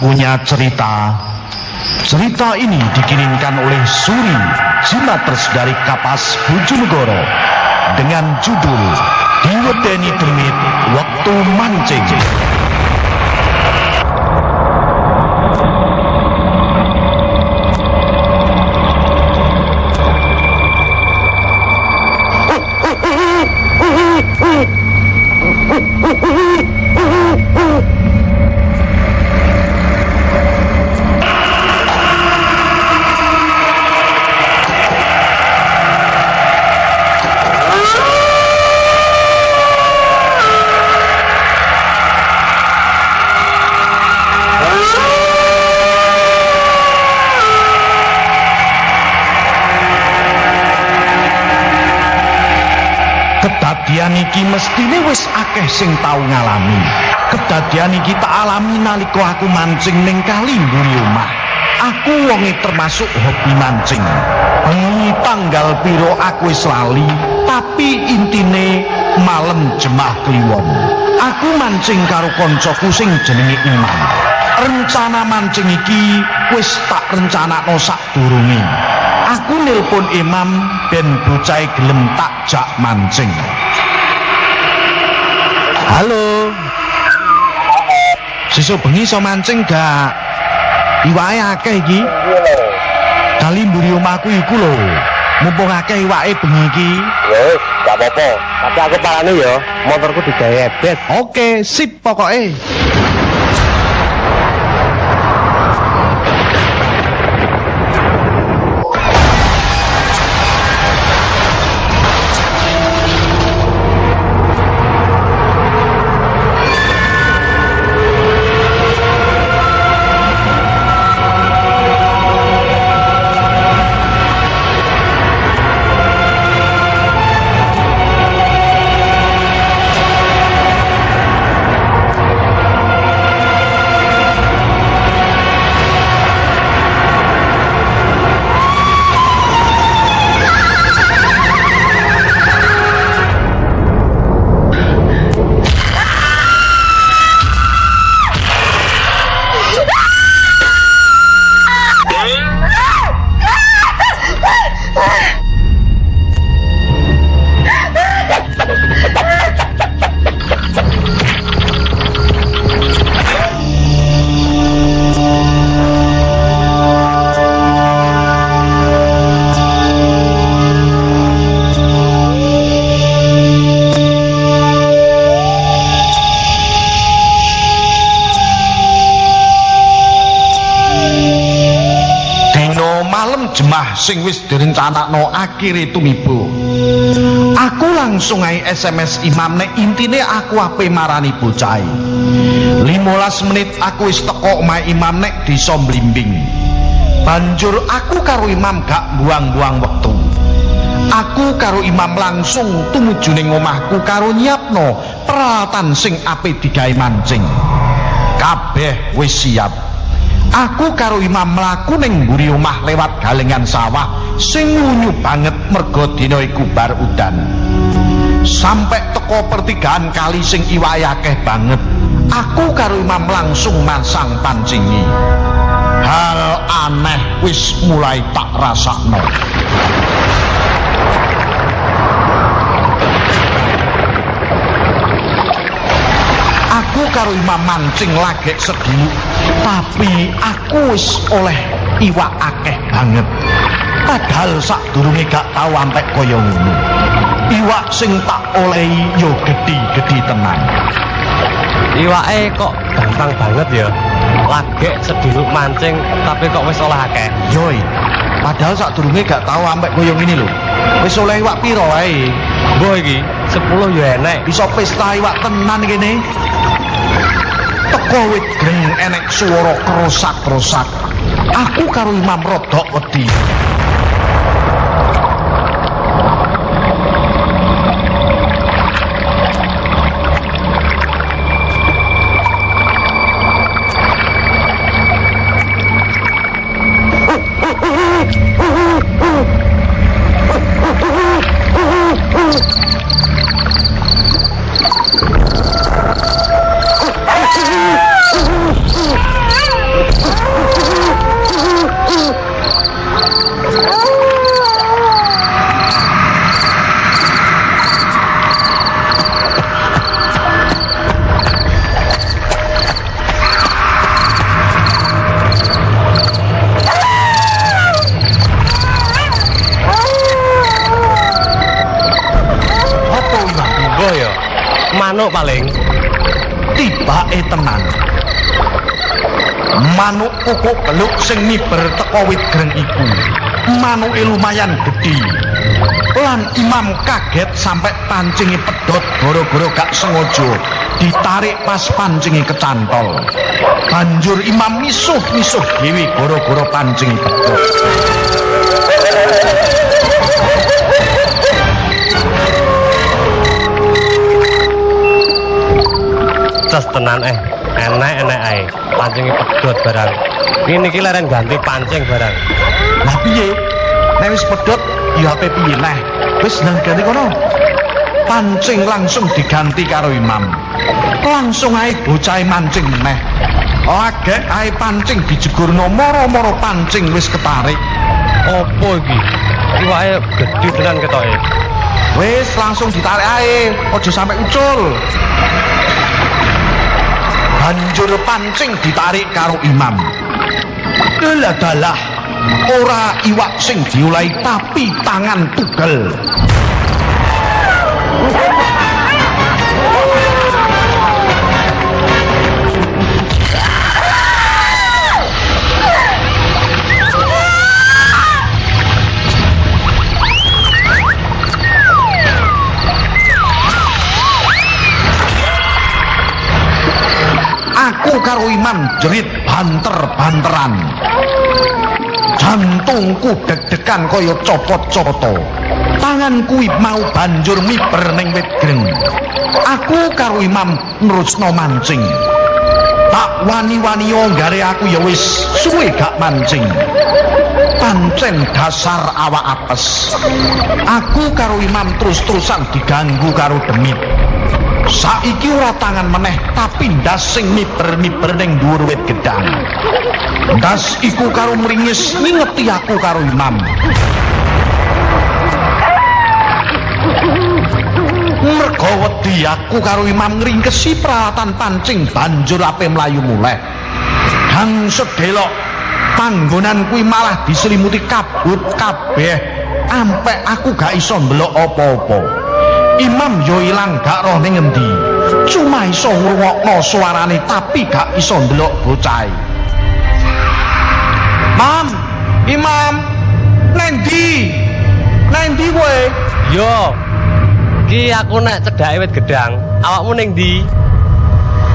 Punya cerita. Cerita ini dikirimkan oleh Suri Jimaters dari Kapas Bojonegoro dengan judul Diwedeni Demit Waktu Mancing. Iki mestine wis akeh sing tau ngalami. Kedadian iki tak alami nalika aku mancing ning kali mburi omah. Aku wonge termasuk hobi mancing. Bengi tanggal piro aku wis lali, tapi intine malam jemah kliwon. Aku mancing karo koncoku sing jenenge Iman. Rencana mancing iki wis tak rencanakno sadurunge. Aku nelpon Imam ben bocah gelem tak jak mancing. Halo. Sesuk bengi iso mancing gak? Iwake akeh iki. Kali mburi omahku iku lho. Mumpung akeh iwake bengi iki. Wes, gak apa-apa. Tapi aku parane ya, motorku digawe ebet. Oke, sip pokoke. Jemah sing wis direncanakno akhire tumiba. Aku langsung ae SMS Imam nek intine aku ape marani bocah. 15 menit aku wis teko omahe Imam nek desa Blimbing. Banjur aku karo Imam gak buang-buang wektu. Aku karo Imam langsung tumuju ning omahku karo nyiapno peralatan sing ape digawe mancing. Kabeh wis siap. Aku karo Imam mlaku ning mburi omah lewat galengan sawah sing unyu banget merga dina iku bar udan. Sampai teko pertigaan kali sing iwake akeh banget. Aku karo Imam langsung masang pancingi. Hal aneh wis mulai tak rasakno. Aku karo Imam mancing lagek sedulu, tapi aku wis oleh iwak akeh banget. Padahal sadurunge gak tau ampek kaya ngono. Iwak sing tak olehi yo gedhi-gedhi tenan. Iwake kok gampang banget ya. Lagek seduluk mancing, tapi kok wis olah akeh. Yoi, padahal sadurunge gak tau ampek kaya ngene lho. Wis oleh iwak piro? Mbok iki 10 ya enek. Bisa pesta iwak tenan kene. Teko wit greng enek swara krosak-krosak. Aku karo Imam rodok wedi. Tenan. Manuk kukuk beluk sing miber teko wit greng iku. Manuke lumayan gedhi. Lan Imam kaget sampai pancingi pedot gara-gara gak sengaja ditarik pas pancingi kecantol. Banjur Imam misuh-misuh dhewe gara-gara pancingi pedot. Ces tenan eh. Enek-enek ae. Pancinge pedhot barang. Ini iki leren ganti pancing barang. Lah piye? Nek wis pedhot ya ape piye neh? Wis nang ganti kono. Pancing langsung diganti karo Imam. Langsung ae bocah mancing meneh. Lagek ae pancing dijegurno moro-moro pancing wis ketarik. Opo iki? Iwake gedhe tenan ketoke. Wis langsung ditarik ae, aja sampai ucul. Banjur pancing ditarik karo Imam. Dalah dalah, ora iwak sing diulai tapi tangan tugel. Aku karo Imam jerit banter-banteran. Jantungku deg-degan kaya copot-copoto. Tanganku mau banjur miber ning wit greng. Aku karo Imam nerusno mancing. Tak wani-wani nggare aku ya wis suwe gak mancing. Pancen dasar awak apes. Aku karo Imam terus-terusan diganggu karo demit. Saiki ora tangan meneh tapi ndas sing miber-miber ning dhuwur wit gedang. Ndas iku karo mringis ngingeti aku karo Imam. Mergo wedi aku karo Imam ngringkesi peralatan pancing banjur ape mlayu muleh. Gang sedelok panggonan kuwi malah diselimuti kabut kabeh ampe aku gak iso mbelok apa-apa. Imam yo ilang gak roh ning endi. Cuma iso ngrungokno suarane tapi gak iso ndelok bocah. Mam, Imam, nendi? Nendi kowe? Yo. Ki aku nek cedhake wit gedang, awakmu ning ndi?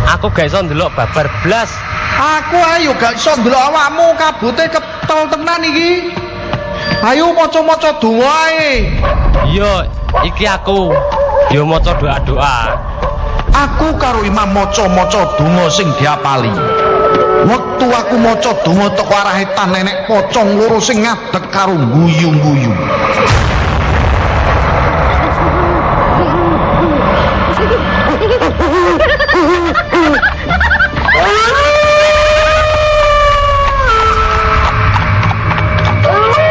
Aku gak iso ndelok babar blas. Aku ayo gak iso ndelok awakmu kabute ketol tenan iki. Ayo maca-maca donga ae. Yo, iki aku. Yo maca doa-doa. Aku karo Imam maca-maca donga sing diapali. Wektu aku maca donga teko arah etan nenek pocong loro sing ngadeg karo guyu-guyu.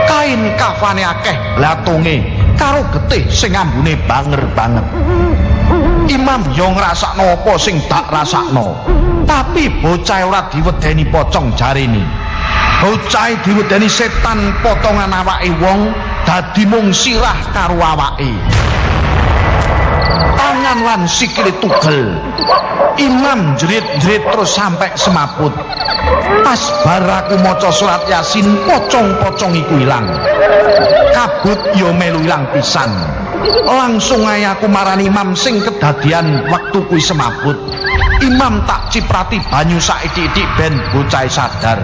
Kain kafane akeh latunge karo getih sing ambune banger banget. Imam yo ngrasakno apa sing tak rasakno. Tapi bocah ora diwedeni pocong jarene. Bocah diwedeni setan potongan awake wong dadi mung sirah karo awake. Tangan lan sikile tugel. Imam jerit-jerit terus sampai semaput. Pas baraku maca surat Yasin, pocong-pocong iku ilang. Kabut yo melu ilang pisan. Langsung ae aku marani Imam sing kedadian waktu kuwi semaput. Imam tak ciprati banyu saiki-iki ben bocah sadar.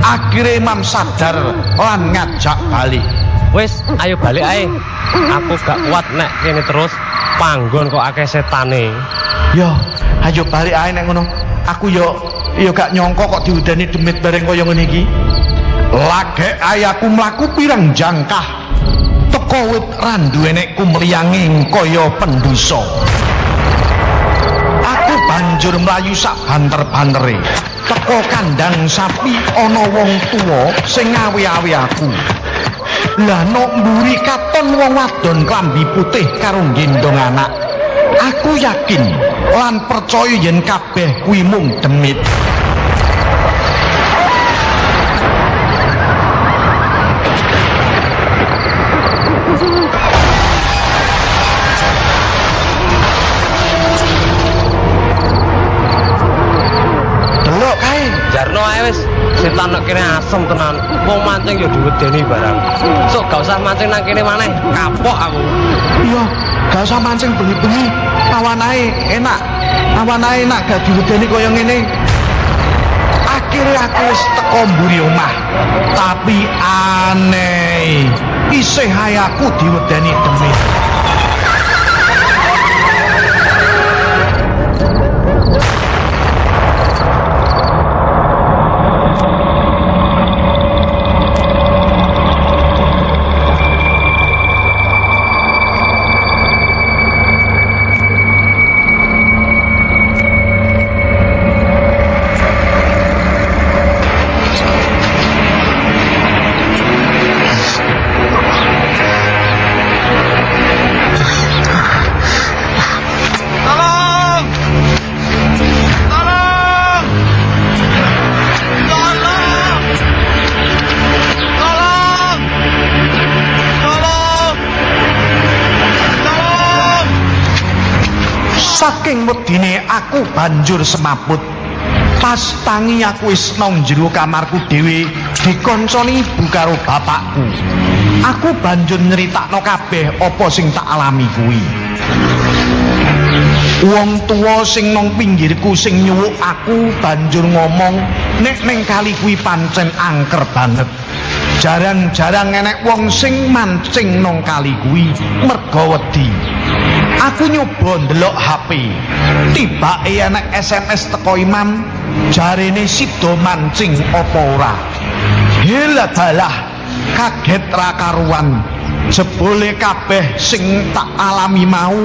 Akhire Imam sadar lan ngajak balik. Wis, ayo balik ae. Aku gak kuat nek kene terus panggon kok akeh setane. Yo, ayo balik ae nek ngono. Aku yo yo gak nyongko kok diudani demit bareng kaya ngene iki. Lagek ae aku mlaku pirang jangkah. Teko wit randu enekku mliyanging kaya pendusa. Aku banjur mlayu sak banter-bantere. Teko kandang sapi ana wong tuwa sing ngawe-awe aku. Lah nok mburi katon wong wadon klambi putih karo gendong anak. Aku yakin lan percaya yen kabeh kuwi mung demit. Delok kae. Jarno ae wis setan nek kene asem tenan. Wong mancing ya diwedeni barang. Sok gak usah mancing nang kene maneh. Kapok aku. Iya gak usah mancing bengi-bengi. Awan ae enak. Awan ae enak gak diwedeni kaya ngene. Akhirnya aku wis teko mburi omah. Tapi aneh. Isih ae aku diwedeni demit. Saking wedine aku banjur semaput. Pas tangi aku wis nang jero kamarku dhewe dikonconi ibu karo bapakku. Aku banjur nyeritakno kabeh apa sing tak alami kuwi. Wong tuwa sing nang pinggirku sing nyuwuk aku banjur ngomong nek ning kali kuwi pancen angker banget. Jarang-jarang enek wong sing mancing nang kali kuwi merga wedi. Aku nyoba ndelok HP. Tibake enek SMS teko Imam, jarene sida mancing apa ora. Balah, kaget ra karuan. Jebule kabeh sing tak alami mau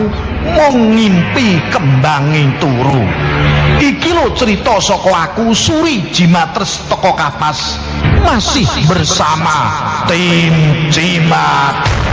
mung ngimpi kembange turu. Cerita saka aku Suri Jimatres teko kapas masih bersama tim Jimat.